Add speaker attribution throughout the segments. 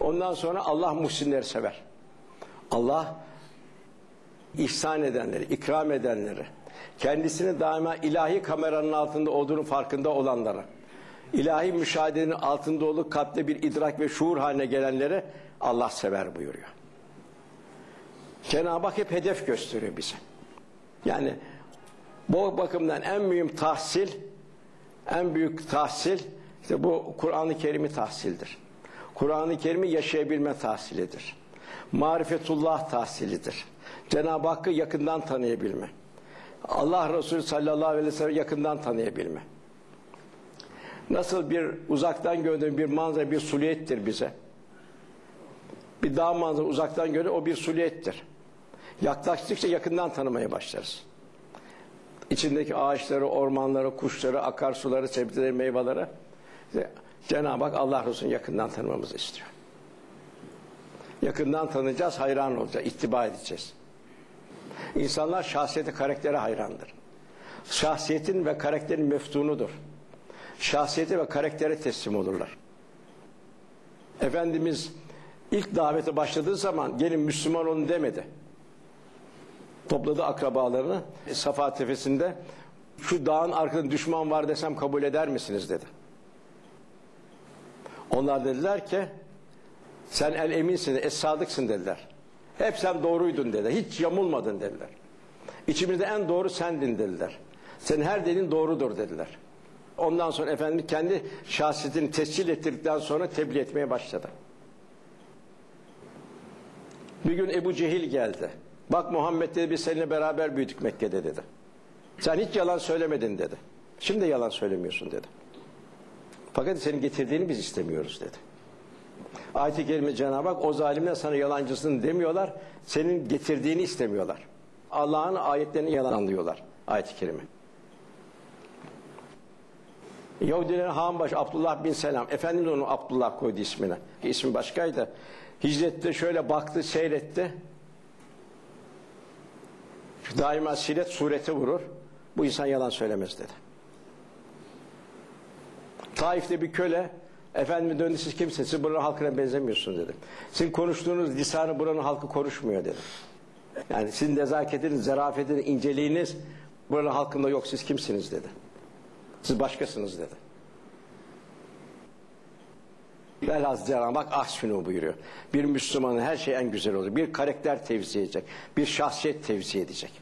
Speaker 1: Ondan sonra Allah muhsinleri sever. Allah ihsan edenleri, ikram edenleri, kendisini daima ilahi kameranın altında olduğunu farkında olanları, ilahi müşahedenin altında olup kalpte bir idrak ve şuur haline gelenleri Allah sever buyuruyor. Cenab-ı Hak hep hedef gösteriyor bize. Yani bu bakımdan en mühim tahsil, en büyük tahsil, işte bu Kur'an-ı Kerim'i tahsildir. Kur'an-ı Kerim'i yaşayabilme tahsilidir. Marifetullah tahsilidir. Cenab-ı Hakk'ı yakından tanıyabilme. Allah Resulü sallallahu aleyhi ve sellem yakından tanıyabilme. Nasıl bir uzaktan gördüğün bir manzara bir suliyettir bize. Bir dağ manzara uzaktan göre o bir suliyettir. Yaklaştıkça yakından tanımaya başlarız. İçindeki ağaçları, ormanları, kuşları, akarsuları, sebzeleri, meyveleri Cenab-ı Hak Allah Resulü'nü yakından tanımamızı istiyor. Yakından tanıyacağız, hayran olacağız, ittiba edeceğiz. İnsanlar şahsiyete, karaktere hayrandır. Şahsiyetin ve karakterin meftunudur. Şahsiyete ve karaktere teslim olurlar. Efendimiz ilk davete başladığı zaman gelin Müslüman olun demedi. Topladı akrabalarını Safa tepesinde şu dağın arkasında düşman var desem kabul eder misiniz dedi. Onlar dediler ki sen el eminsin, es sadıksın dediler. Hep sen doğruydun dediler. Hiç yamulmadın dediler. İçimizde en doğru sendin dediler. Senin her dediğin doğrudur dediler. Ondan sonra Efendimiz kendi şahsiyetini tescil ettirdikten sonra tebliğ etmeye başladı. Bir gün Ebu Cehil geldi. Bak Muhammed dedi biz seninle beraber büyüdük Mekke'de dedi. Sen hiç yalan söylemedin dedi. Şimdi yalan söylemiyorsun dedi. Fakat senin getirdiğini biz istemiyoruz dedi. Ayet-i Kerime Cenab-ı Hak o zalimler sana yalancısın demiyorlar. Senin getirdiğini istemiyorlar. Allah'ın ayetlerini yalanlıyorlar. Ayet-i Kerime. Yahudilerin Hanbaş Abdullah bin Selam. Efendimiz onu Abdullah koydu ismine. İsmi başkaydı. Hicrette şöyle baktı, seyretti. Daima siret sureti vurur. Bu insan yalan söylemez dedi. Taif'te bir köle Efendime döndü siz kimsiniz? Siz buranın halkına benzemiyorsunuz dedi. Sizin konuştuğunuz lisanı buranın halkı konuşmuyor dedi. Yani sizin nezaketiniz, zarafetiniz, inceliğiniz buranın halkında yok. Siz kimsiniz dedi. Siz başkasınız dedi. Velhaz Cenab-ı Hak ahsünü buyuruyor. Bir Müslümanın her şey en güzel olur. Bir karakter tevzi edecek. Bir şahsiyet tevzi edecek.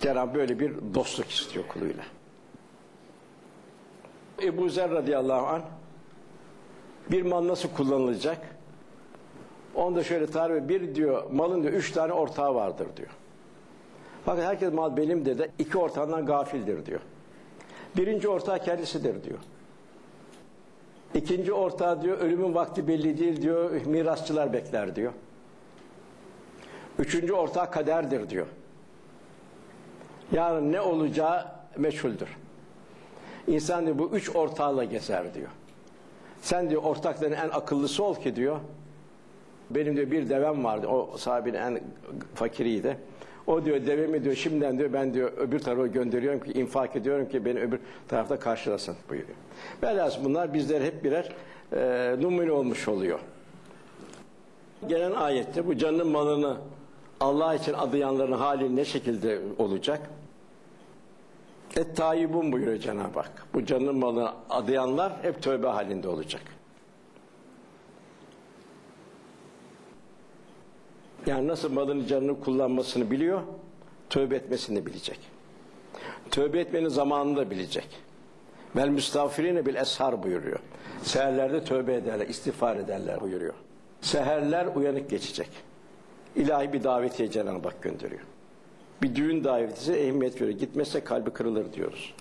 Speaker 1: Cenab-ı böyle bir dostluk istiyor kuluyla. Ebu Zer radıyallahu anh bir mal nasıl kullanılacak? Onda şöyle tarif bir diyor malın diyor üç tane ortağı vardır diyor. Fakat herkes mal benim dedi. iki ortağından gafildir diyor. Birinci ortağı kendisidir diyor. İkinci ortağı diyor ölümün vakti belli değil diyor. Mirasçılar bekler diyor. Üçüncü ortağı kaderdir diyor. Yarın ne olacağı meçhuldür. İnsan diyor bu üç ortağıyla gezer diyor. Sen diyor ortakların en akıllısı ol ki diyor. Benim diyor bir devem vardı. O sahibinin en fakiriydi. O diyor devemi diyor şimdiden diyor ben diyor öbür tarafa gönderiyorum ki infak ediyorum ki beni öbür tarafta karşılasın buyuruyor. Velhasıl bunlar bizler hep birer e, numune olmuş oluyor. Gelen ayette bu canın malını Allah için adayanların hali ne şekilde olacak? Et tayyibun buyuruyor Cenab-ı Hak. Bu canın malını adayanlar hep tövbe halinde olacak. Yani nasıl malını canını kullanmasını biliyor, tövbe etmesini bilecek. Tövbe etmenin zamanını da bilecek. Vel müstağfirine bil eshar buyuruyor. Seherlerde tövbe ederler, istiğfar ederler buyuruyor. Seherler uyanık geçecek. İlahi bir davetiye Cenab-ı Hak gönderiyor. Bir düğün davetisi ehemmiyet veriyor. Gitmezse kalbi kırılır diyoruz.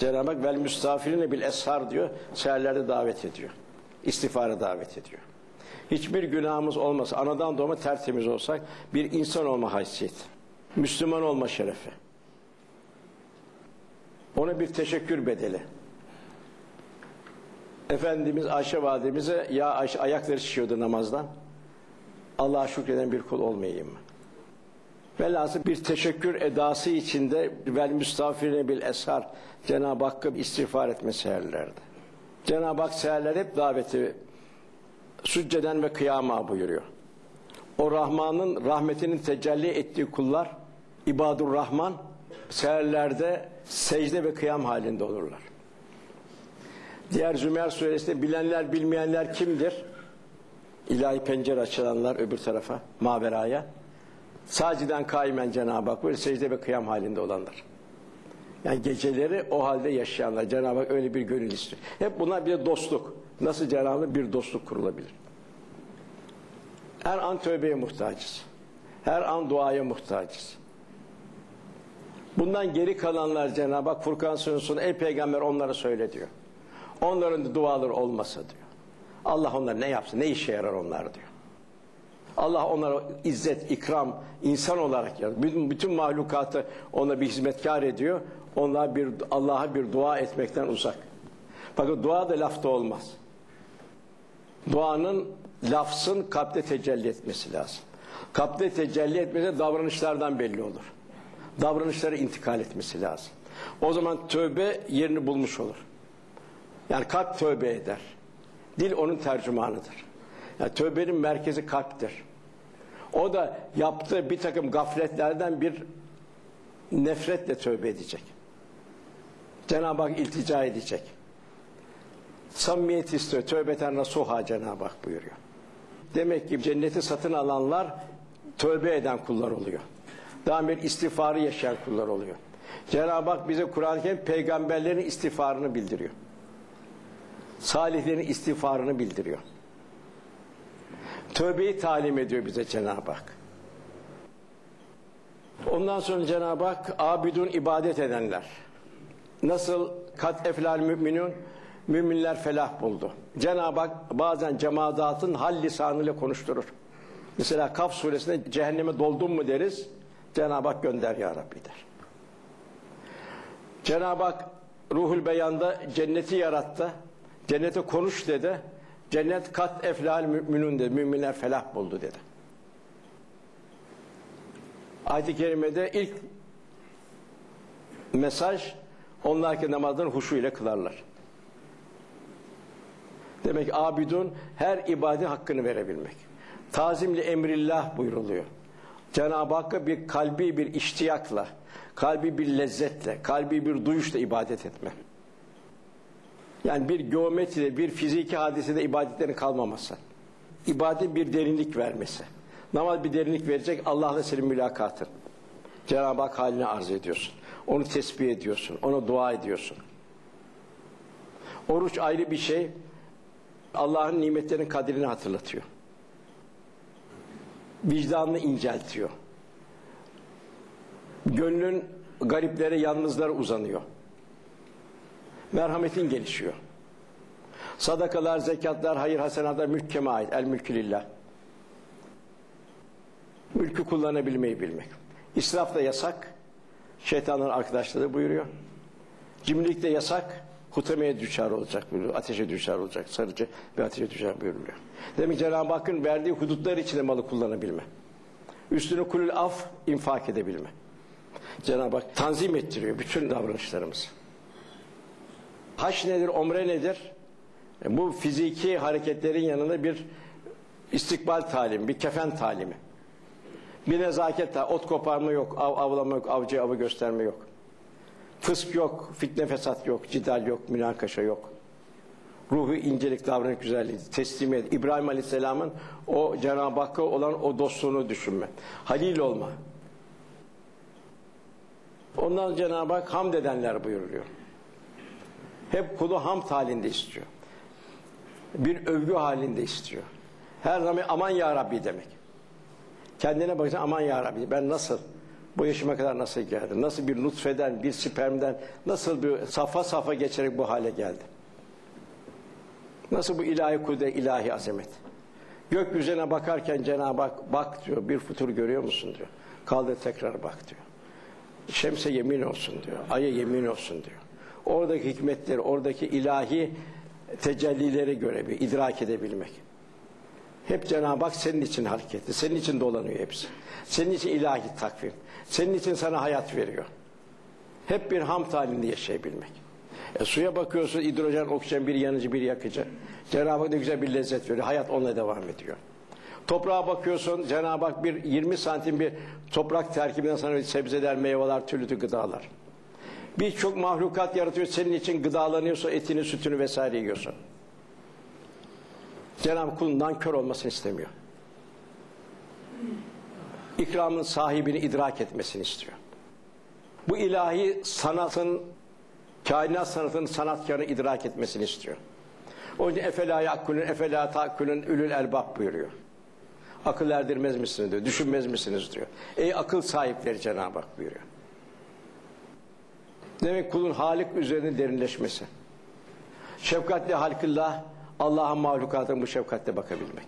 Speaker 1: Cenab-ı Hak vel müstafirine bil eshar diyor. Seherlerde davet ediyor. İstiğfara davet ediyor. Hiçbir günahımız olmasa, anadan doğma tertemiz olsak bir insan olma haysiyeti. Müslüman olma şerefi. Ona bir teşekkür bedeli. Efendimiz Ayşe validemize ya Ayşe ayakları şişiyordu namazdan. Allah'a şükreden bir kul olmayayım mı? Velhasıl bir teşekkür edası içinde vel müstafirine bil eshar Cenab-ı Hakk'a istiğfar etme seherlerde. Cenab-ı Hak seherler hep daveti sücceden ve kıyama buyuruyor. O Rahman'ın rahmetinin tecelli ettiği kullar İbadur Rahman seherlerde secde ve kıyam halinde olurlar. Diğer Zümer suresinde bilenler bilmeyenler kimdir? İlahi pencere açılanlar öbür tarafa, maveraya. Saciden kaimen Cenab-ı Hak böyle secde ve kıyam halinde olanlar. Yani geceleri o halde yaşayanlar. Cenab-ı Hak öyle bir gönül istiyor. Hep bunlar bir dostluk. Nasıl Cenab-ı bir dostluk kurulabilir? Her an tövbeye muhtacız. Her an duaya muhtacız. Bundan geri kalanlar Cenab-ı Hak Furkan Sunusu'nda ey peygamber onlara söyle diyor. Onların duaları olmasa diyor. Allah onlar ne yapsın, ne işe yarar onlar diyor. Allah onlara izzet, ikram, insan olarak yarattı. Bütün, bütün mahlukatı ona bir hizmetkar ediyor. Onlar bir Allah'a bir dua etmekten uzak. Fakat dua da lafta olmaz. Duanın lafzın kalpte tecelli etmesi lazım. Kalpte tecelli etmesi davranışlardan belli olur. Davranışlara intikal etmesi lazım. O zaman tövbe yerini bulmuş olur. Yani kalp tövbe eder. Dil onun tercümanıdır. Yani tövbenin merkezi kalptir. O da yaptığı bir takım gafletlerden bir nefretle tövbe edecek. Cenab-ı Hak iltica edecek. Samimiyet istiyor. Tövbeten nasuha Cenab-ı Hak buyuruyor. Demek ki cenneti satın alanlar tövbe eden kullar oluyor. Daha bir istiğfarı yaşayan kullar oluyor. Cenab-ı Hak bize Kur'an-ı Kerim peygamberlerin istiğfarını bildiriyor. Salihlerin istiğfarını bildiriyor. Tövbeyi talim ediyor bize Cenab-ı Hak. Ondan sonra Cenab-ı Hak abidun ibadet edenler. Nasıl kat eflal müminun müminler felah buldu. Cenab-ı Hak bazen cemaatın hal lisanıyla konuşturur. Mesela Kaf suresinde cehenneme doldun mu deriz. Cenab-ı Hak gönder ya Rabbi der. Cenab-ı Hak ruhul beyanda cenneti yarattı. Cennete konuş dedi. Cennet kat eflal müminun dedi. Müminler felah buldu dedi. Ayet-i Kerime'de ilk mesaj onlar ki namazlarını huşu ile kılarlar. Demek ki abidun her ibadet hakkını verebilmek. Tazimli emrillah buyruluyor. Cenab-ı Hakk'a bir kalbi bir iştiyakla, kalbi bir lezzetle, kalbi bir duyuşla ibadet etme. Yani bir geometride, bir fiziki hadisede ibadetlerin kalmaması. İbadet bir derinlik vermesi. Namaz bir derinlik verecek, Allah'la senin mülakatın. Cenab-ı Hak haline arz ediyorsun. Onu tesbih ediyorsun, ona dua ediyorsun. Oruç ayrı bir şey, Allah'ın nimetlerinin kadrini hatırlatıyor. Vicdanını inceltiyor. Gönlün gariplere, yalnızlara uzanıyor. Merhametin gelişiyor. Sadakalar, zekatlar, hayır hasenatlar mülkeme ait. El mülkü lillah. Mülkü kullanabilmeyi bilmek. İsraf da yasak. Şeytanın arkadaşları buyuruyor. Cimrilik de yasak. Hutameye düşer olacak buyuruyor. Ateşe düşer olacak. Sarıcı bir ateşe düşer buyuruluyor. Demek Cenab-ı Hakk'ın verdiği hudutlar içinde malı kullanabilme. Üstüne kulül af infak edebilme. Cenab-ı Hak tanzim ettiriyor bütün davranışlarımızı. Haç nedir, omre nedir? E, bu fiziki hareketlerin yanında bir istikbal talimi, bir kefen talimi. Bir nezaket, ot koparma yok, av avlama yok, avcı avı gösterme yok. Fısk yok, fitne fesat yok, cidal yok, münakaşa yok. Ruhu incelik, davranış güzelliği, teslimiyet. İbrahim Aleyhisselam'ın o Cenab-ı Hakk'a olan o dostluğunu düşünme. Halil olma. Ondan Cenab-ı Hak hamd edenler buyuruyor. Hep kulu hamd halinde istiyor. Bir övgü halinde istiyor. Her zaman aman ya Rabbi demek. Kendine bakacaksın aman ya Rabbi ben nasıl bu yaşıma kadar nasıl geldim? Nasıl bir nutfeden, bir spermden nasıl bir safa safa geçerek bu hale geldim? Nasıl bu ilahi kudret, ilahi azamet? Gökyüzüne bakarken Cenab-ı Hak bak diyor, bir futur görüyor musun diyor. Kaldır tekrar bak diyor. Şemse yemin olsun diyor, aya yemin olsun diyor. Oradaki hikmetleri, oradaki ilahi tecellileri görebilmek, idrak edebilmek. Hep Cenab-ı Hak senin için hareketli, senin için dolanıyor hepsi. Senin için ilahi takvim, senin için sana hayat veriyor. Hep bir hamd halinde yaşayabilmek. E, suya bakıyorsun hidrojen, oksijen bir yanıcı bir yakıcı. Cenab-ı Hak ne güzel bir lezzet veriyor. Hayat onunla devam ediyor. Toprağa bakıyorsun Cenab-ı Hak bir 20 santim bir toprak terkibinden sana sebzeler, meyveler, türlü gıdalar. Birçok mahlukat yaratıyor senin için gıdalanıyorsa etini, sütünü vesaire yiyorsun. Cenab-ı kulundan kör olmasını istemiyor. İkramın sahibini idrak etmesini istiyor. Bu ilahi sanatın, kainat sanatının sanatkarını idrak etmesini istiyor. O yüzden efela yakkulun, efela takkulun, ülül elbab buyuruyor. Akıl erdirmez misiniz diyor, düşünmez misiniz diyor. Ey akıl sahipleri Cenab-ı Hak buyuruyor. Demek kulun Halik üzerine derinleşmesi. Şefkatli halkillah, Allah'ın mahlukatına bu şefkatle bakabilmek.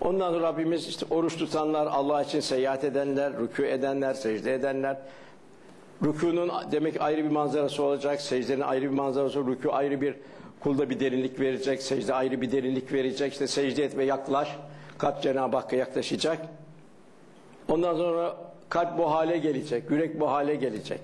Speaker 1: Ondan sonra Rabbimiz işte oruç tutanlar, Allah için seyahat edenler, rükû edenler, secde edenler. Rükûnun demek ayrı bir manzarası olacak, secdenin ayrı bir manzarası rükû ayrı bir kulda bir derinlik verecek, secde ayrı bir derinlik verecek. İşte secde et ve yaklaş, kalp Cenab-ı Hakk'a yaklaşacak. Ondan sonra kalp bu hale gelecek, yürek bu hale gelecek.